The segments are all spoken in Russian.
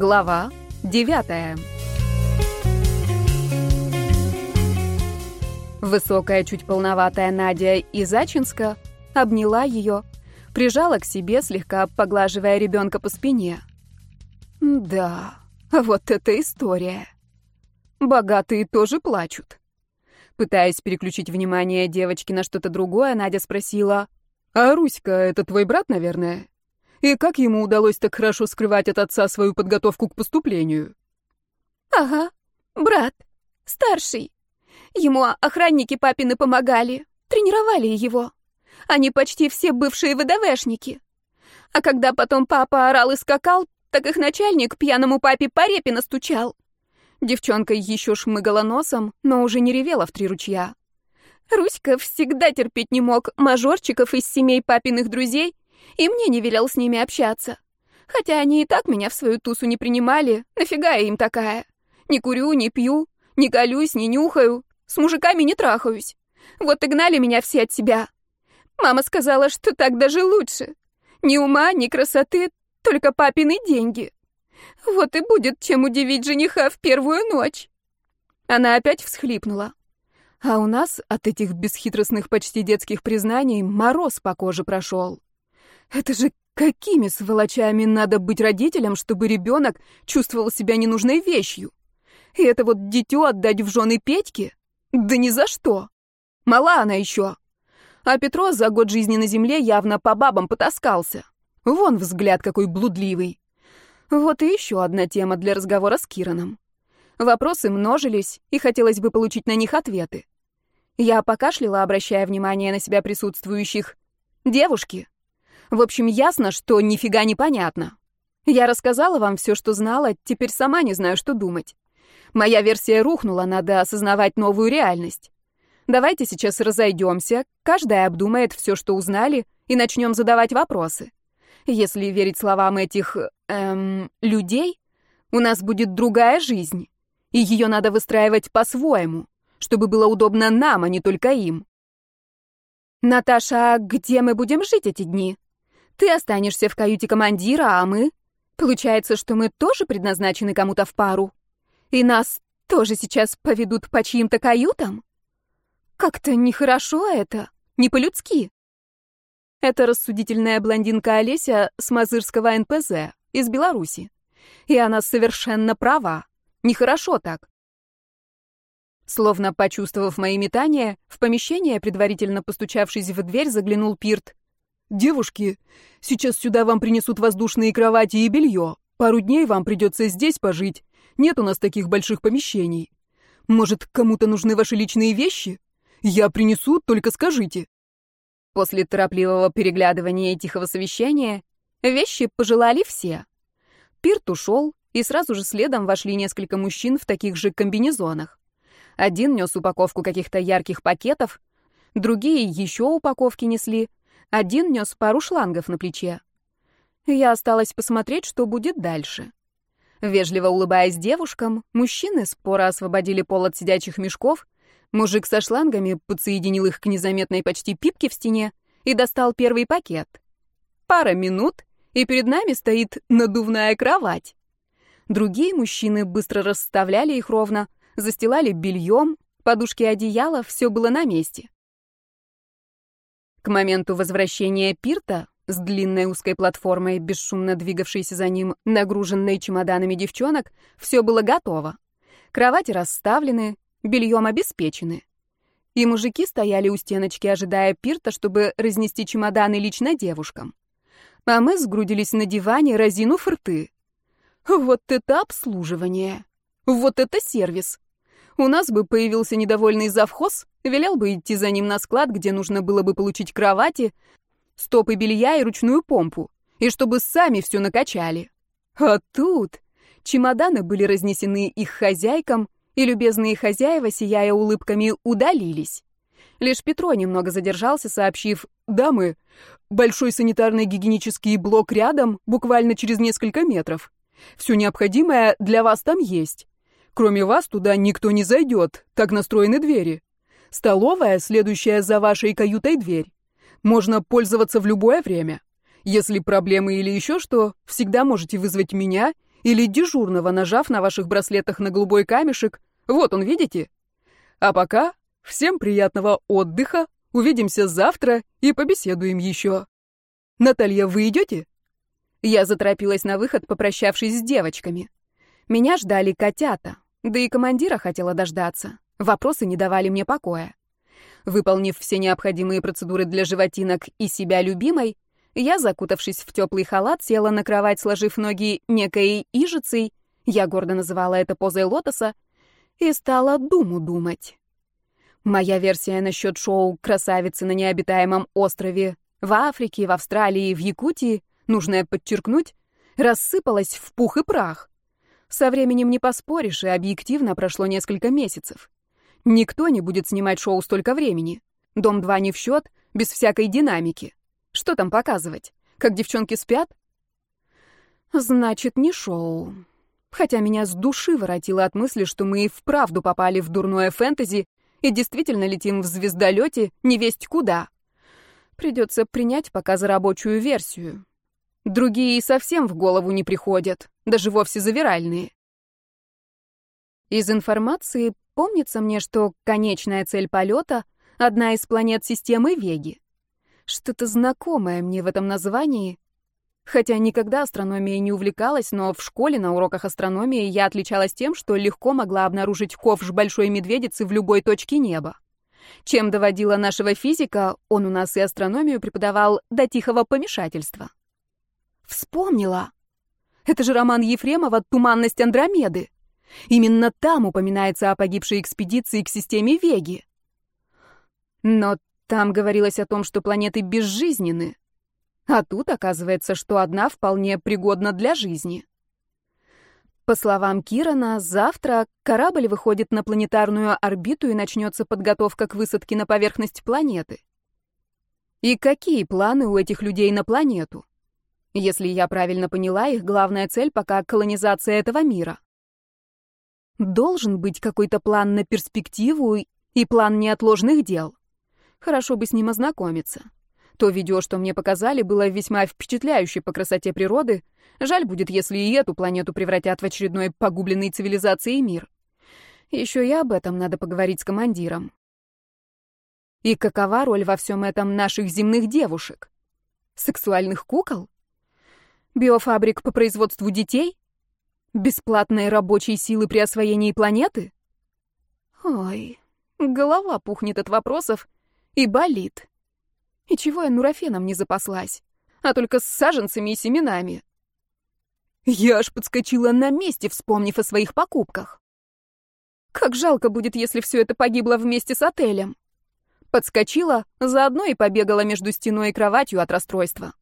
Глава девятая. Высокая, чуть полноватая Надя из Ачинска обняла ее, прижала к себе, слегка поглаживая ребенка по спине. Да, вот это история. Богатые тоже плачут. Пытаясь переключить внимание девочки на что-то другое, Надя спросила, «А Руська — это твой брат, наверное? И как ему удалось так хорошо скрывать от отца свою подготовку к поступлению?» «Ага, брат, старший. Ему охранники папины помогали, тренировали его. Они почти все бывшие ВДВшники. А когда потом папа орал и скакал, так их начальник пьяному папе по репе настучал. Девчонка еще шмыгала носом, но уже не ревела в три ручья. Руська всегда терпеть не мог мажорчиков из семей папиных друзей и мне не велел с ними общаться. Хотя они и так меня в свою тусу не принимали, нафига я им такая? Не курю, не пью, не колюсь, не нюхаю, с мужиками не трахаюсь. Вот и гнали меня все от себя. Мама сказала, что так даже лучше. Ни ума, ни красоты, только папины деньги. Вот и будет чем удивить жениха в первую ночь. Она опять всхлипнула. А у нас от этих бесхитростных почти детских признаний мороз по коже прошел. Это же какими сволочами надо быть родителям, чтобы ребенок чувствовал себя ненужной вещью? И это вот дитё отдать в жены Петьке? Да ни за что. Мала она еще. А Петро за год жизни на земле явно по бабам потаскался. Вон взгляд какой блудливый. Вот и еще одна тема для разговора с Кираном. Вопросы множились, и хотелось бы получить на них ответы. Я покашляла, обращая внимание на себя присутствующих. Девушки. В общем, ясно, что нифига не понятно. Я рассказала вам все, что знала, теперь сама не знаю, что думать. Моя версия рухнула, надо осознавать новую реальность. Давайте сейчас разойдемся, каждая обдумает все, что узнали, и начнем задавать вопросы. Если верить словам этих, эм, людей, у нас будет другая жизнь, и ее надо выстраивать по-своему, чтобы было удобно нам, а не только им. Наташа, где мы будем жить эти дни? Ты останешься в каюте командира, а мы? Получается, что мы тоже предназначены кому-то в пару? И нас тоже сейчас поведут по чьим-то каютам? Как-то нехорошо это, не по-людски. Это рассудительная блондинка Олеся с Мазырского НПЗ из Беларуси. И она совершенно права. Нехорошо так. Словно почувствовав мои метания, в помещение, предварительно постучавшись в дверь, заглянул Пирт. «Девушки, сейчас сюда вам принесут воздушные кровати и белье. Пару дней вам придется здесь пожить. Нет у нас таких больших помещений. Может, кому-то нужны ваши личные вещи? Я принесу, только скажите». После торопливого переглядывания и тихого совещания вещи пожелали все. Пирт ушел, и сразу же следом вошли несколько мужчин в таких же комбинезонах. Один нес упаковку каких-то ярких пакетов, другие еще упаковки несли, один нес пару шлангов на плече. Я осталась посмотреть, что будет дальше. Вежливо улыбаясь девушкам, мужчины споро освободили пол от сидячих мешков, мужик со шлангами подсоединил их к незаметной почти пипке в стене и достал первый пакет. Пара минут, и перед нами стоит надувная кровать. Другие мужчины быстро расставляли их ровно, застилали бельем, подушки и одеяло, все было на месте. К моменту возвращения Пирта с длинной узкой платформой, бесшумно двигавшейся за ним, нагруженной чемоданами девчонок, все было готово. Кровати расставлены, бельем обеспечены. И мужики стояли у стеночки, ожидая Пирта, чтобы разнести чемоданы лично девушкам. А мы сгрудились на диване, разинув рты. Вот это обслуживание! Вот это сервис! У нас бы появился недовольный завхоз, велел бы идти за ним на склад, где нужно было бы получить кровати, стопы белья и ручную помпу, и чтобы сами все накачали. А тут чемоданы были разнесены их хозяйкам, и любезные хозяева, сияя улыбками, удалились. Лишь Петро немного задержался, сообщив «Дамы, большой санитарный гигиенический блок рядом, буквально через несколько метров. Все необходимое для вас там есть. Кроме вас туда никто не зайдет, так настроены двери. Столовая, следующая за вашей каютой дверь. Можно пользоваться в любое время. Если проблемы или еще что, всегда можете вызвать меня или дежурного, нажав на ваших браслетах на голубой камешек. Вот он, видите? А пока всем приятного отдыха, увидимся завтра и побеседуем еще. Наталья, вы идете? Я заторопилась на выход, попрощавшись с девочками. Меня ждали котята, да и командира хотела дождаться. Вопросы не давали мне покоя. Выполнив все необходимые процедуры для животинок и себя любимой, я, закутавшись в теплый халат, села на кровать, сложив ноги некой ижицей, я гордо называла это позой лотоса, и стала думу думать. Моя версия насчет шоу «Красавицы на необитаемом острове» в Африке, в Австралии, в Якутии, нужное подчеркнуть, рассыпалась в пух и прах. Со временем не поспоришь, и объективно прошло несколько месяцев. Никто не будет снимать шоу столько времени. Дом-2 не в счет, без всякой динамики. Что там показывать? Как девчонки спят? Значит, не шоу. Хотя меня с души воротило от мысли, что мы и вправду попали в дурное фэнтези и действительно летим в звездолете невесть куда. Придется принять пока за рабочую версию. Другие и совсем в голову не приходят, даже вовсе завиральные. Из информации помнится мне, что конечная цель полета — одна из планет системы Веги. Что-то знакомое мне в этом названии. Хотя никогда астрономией не увлекалась, но в школе на уроках астрономии я отличалась тем, что легко могла обнаружить ковш большой медведицы в любой точке неба. Чем доводила нашего физика, он у нас и астрономию преподавал до тихого помешательства. Вспомнила. Это же роман Ефремова «Туманность Андромеды». Именно там упоминается о погибшей экспедиции к системе Веги. Но там говорилось о том, что планеты безжизненны. А тут оказывается, что одна вполне пригодна для жизни. По словам Кирана, завтра корабль выходит на планетарную орбиту и начнется подготовка к высадке на поверхность планеты. И какие планы у этих людей на планету? Если я правильно поняла, их главная цель пока колонизация этого мира. Должен быть какой-то план на перспективу и план неотложных дел. Хорошо бы с ним ознакомиться. То видео, что мне показали, было весьма впечатляюще по красоте природы. Жаль будет, если и эту планету превратят в очередной погубленный цивилизацией мир. Еще и об этом надо поговорить с командиром. И какова роль во всем этом наших земных девушек? Сексуальных кукол? Биофабрик по производству детей? Бесплатной рабочей силы при освоении планеты? Ой, голова пухнет от вопросов, и болит. И чего я нурофеном не запаслась, а только с саженцами и семенами? Я аж подскочила на месте, вспомнив о своих покупках. Как жалко будет, если все это погибло вместе с отелем. Подскочила, заодно и побегала между стеной и кроватью от расстройства.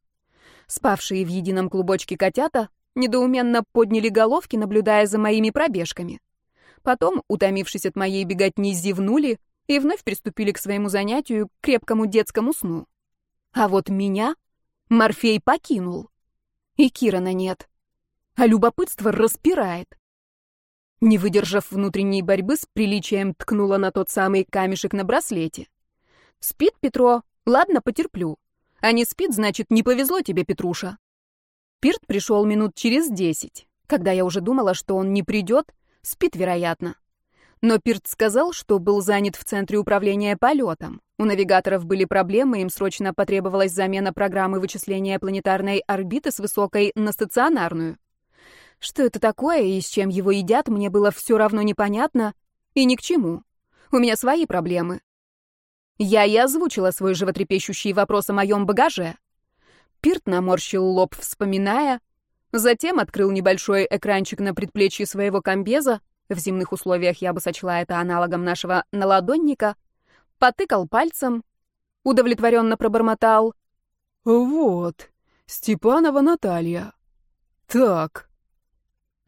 Спавшие в едином клубочке котята недоуменно подняли головки, наблюдая за моими пробежками. Потом, утомившись от моей беготни, зевнули, и вновь приступили к своему занятию, крепкому детскому сну. А вот меня Морфей покинул. И Кирана нет. А любопытство распирает. Не выдержав внутренней борьбы, с приличием ткнула на тот самый камешек на браслете. «Спит Петро? Ладно, потерплю. А не спит, значит, не повезло тебе, Петруша». Пирт пришел минут через десять. Когда я уже думала, что он не придет, спит, вероятно. Но Пирт сказал, что был занят в центре управления полетом. У навигаторов были проблемы, им срочно потребовалась замена программы вычисления планетарной орбиты с высокой на стационарную. Что это такое и с чем его едят, мне было все равно непонятно и ни к чему. У меня свои проблемы. Я и озвучила свой животрепещущий вопрос о моем багаже. Пирт наморщил лоб, вспоминая, затем открыл небольшой экранчик на предплечье своего комбеза, в земных условиях я бы сочла это аналогом нашего наладонника, потыкал пальцем, удовлетворенно пробормотал. «Вот, Степанова Наталья. Так,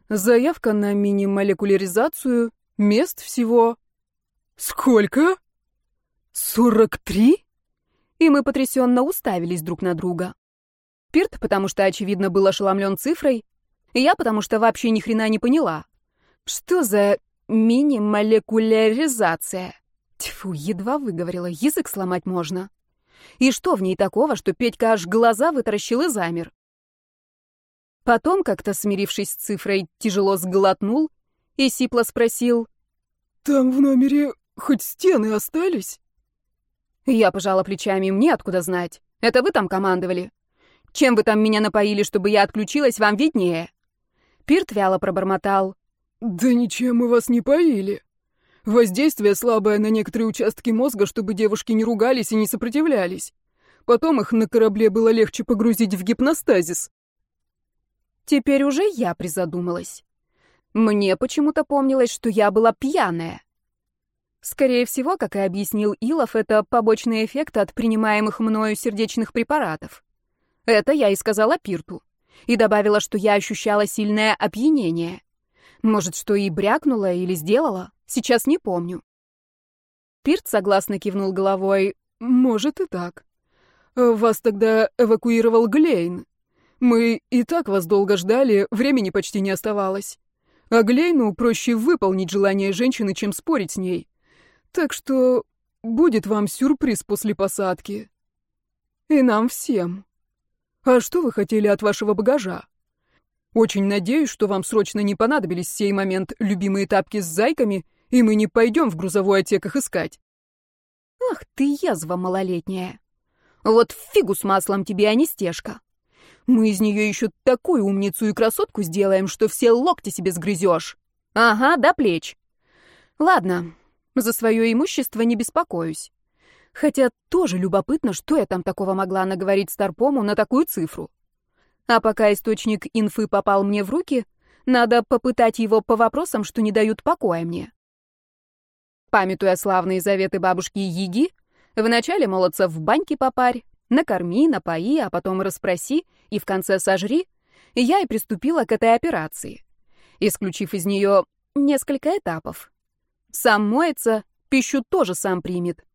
заявка на мини-молекуляризацию, мест всего... Сколько? Сорок три?» И мы потрясенно уставились друг на друга. Пирт, потому что, очевидно, был ошеломлен цифрой, я, потому что вообще ни хрена не поняла. Что за мини-молекуляризация? Тьфу, едва выговорила, язык сломать можно. И что в ней такого, что Петька аж глаза вытаращил и замер? Потом, как-то смирившись с цифрой, тяжело сглотнул и сипло спросил. «Там в номере хоть стены остались?» Я пожала плечами, мне откуда знать. Это вы там командовали? Чем вы там меня напоили, чтобы я отключилась, вам виднее?» Пирт вяло пробормотал. «Да ничем мы вас не поили. Воздействие слабое на некоторые участки мозга, чтобы девушки не ругались и не сопротивлялись. Потом их на корабле было легче погрузить в гипностазис». Теперь уже я призадумалась. Мне почему-то помнилось, что я была пьяная. Скорее всего, как и объяснил Илов, это побочный эффект от принимаемых мною сердечных препаратов. Это я и сказала Пирту. И добавила, что я ощущала сильное опьянение. Может, что и брякнула или сделала, сейчас не помню. Пирт согласно кивнул головой. «Может и так. Вас тогда эвакуировал Глейн. Мы и так вас долго ждали, времени почти не оставалось. А Глейну проще выполнить желание женщины, чем спорить с ней. Так что будет вам сюрприз после посадки. И нам всем. А что вы хотели от вашего багажа? Очень надеюсь, что вам срочно не понадобились в сей момент любимые тапки с зайками, и мы не пойдем в грузовой отсек их искать. Ах ты язва малолетняя. Вот фигу с маслом тебе, а не стежка. Мы из нее еще такую умницу и красотку сделаем, что все локти себе сгрызешь. Ага, до плеч. Ладно, за свое имущество не беспокоюсь. Хотя тоже любопытно, что я там такого могла наговорить Старпому на такую цифру. А пока источник инфы попал мне в руки, надо попытать его по вопросам, что не дают покоя мне. Памятуя славные заветы бабушки Яги, вначале молодца в баньке попарь, накорми, напои, а потом расспроси и в конце сожри, я и приступила к этой операции, исключив из нее несколько этапов. Сам моется, пищу тоже сам примет.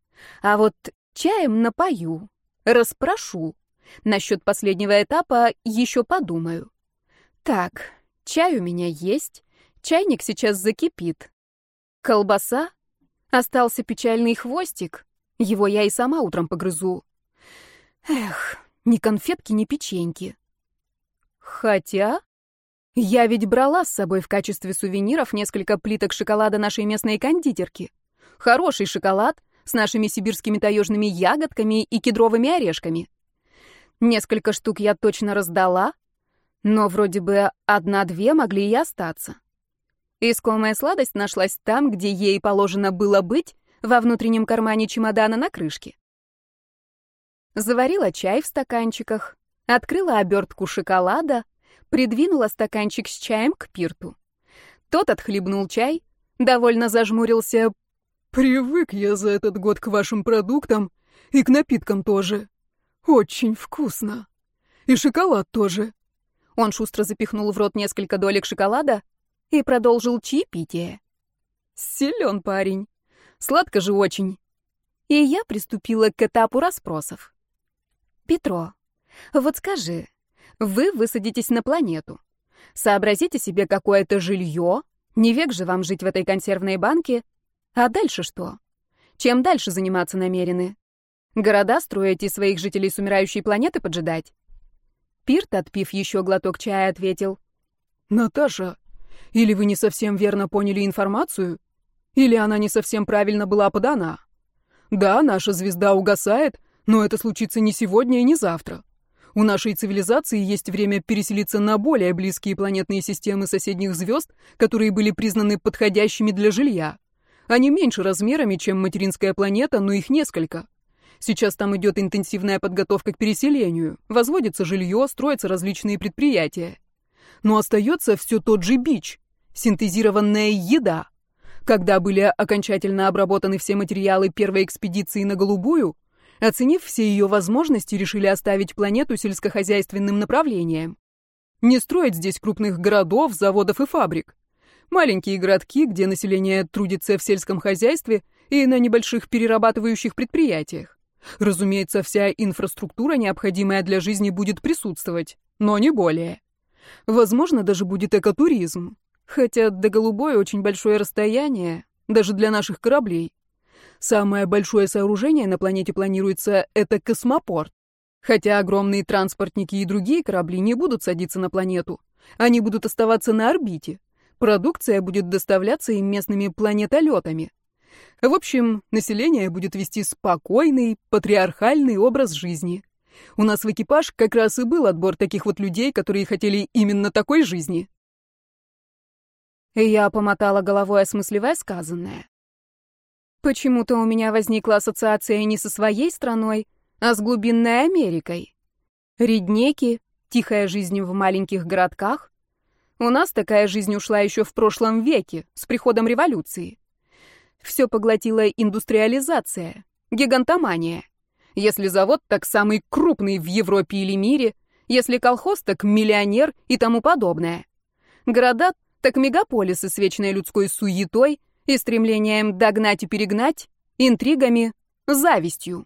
А вот чаем напою, расспрошу. Насчет последнего этапа еще подумаю. Так, чай у меня есть, чайник сейчас закипит. Колбаса? Остался печальный хвостик. Его я и сама утром погрызу. Эх, ни конфетки, ни печеньки. Хотя... Я ведь брала с собой в качестве сувениров несколько плиток шоколада нашей местной кондитерки. Хороший шоколад с нашими сибирскими таежными ягодками и кедровыми орешками. Несколько штук я точно раздала, но вроде бы одна-две могли и остаться. Искомая сладость нашлась там, где ей положено было быть, во внутреннем кармане чемодана на крышке. Заварила чай в стаканчиках, открыла обертку шоколада — придвинула стаканчик с чаем к пирту. Тот отхлебнул чай, довольно зажмурился. «Привык я за этот год к вашим продуктам и к напиткам тоже. Очень вкусно. И шоколад тоже». Он шустро запихнул в рот несколько долек шоколада и продолжил чаепитие. Силен парень. Сладко же очень. И я приступила к этапу расспросов. «Петро, вот скажи, вы высадитесь на планету. Сообразите себе какое-то жилье, не век же вам жить в этой консервной банке. А дальше что? Чем дальше заниматься намерены? Города строить и своих жителей с умирающей планеты поджидать? Пирт, отпив еще глоток чая, ответил. «Наташа, или вы не совсем верно поняли информацию, или она не совсем правильно была подана. Да, наша звезда угасает, но это случится не сегодня и не завтра. У нашей цивилизации есть время переселиться на более близкие планетные системы соседних звезд, которые были признаны подходящими для жилья. Они меньше размерами, чем материнская планета, но их несколько. Сейчас там идет интенсивная подготовка к переселению, возводится жилье, строятся различные предприятия. Но остается все тот же бич – синтезированная еда. Когда были окончательно обработаны все материалы первой экспедиции на Голубую – Оценив все ее возможности, решили оставить планету сельскохозяйственным направлением. Не строить здесь крупных городов, заводов и фабрик. Маленькие городки, где население трудится в сельском хозяйстве и на небольших перерабатывающих предприятиях. Разумеется, вся инфраструктура, необходимая для жизни, будет присутствовать, но не более. Возможно, даже будет экотуризм. Хотя до Голубой очень большое расстояние, даже для наших кораблей. Самое большое сооружение на планете планируется — это космопорт. Хотя огромные транспортники и другие корабли не будут садиться на планету. Они будут оставаться на орбите. Продукция будет доставляться им местными планетолетами. В общем, население будет вести спокойный, патриархальный образ жизни. У нас в экипаж как раз и был отбор таких вот людей, которые хотели именно такой жизни. Я помотала головой, осмысливая сказанное. Почему-то у меня возникла ассоциация не со своей страной, а с глубинной Америкой. Реднеки, тихая жизнь в маленьких городках. У нас такая жизнь ушла еще в прошлом веке, с приходом революции. Все поглотила индустриализация, гигантомания. Если завод, так самый крупный в Европе или мире, если колхоз, так миллионер и тому подобное. Города, так мегаполисы с вечной людской суетой и стремлением догнать и перегнать, интригами, завистью.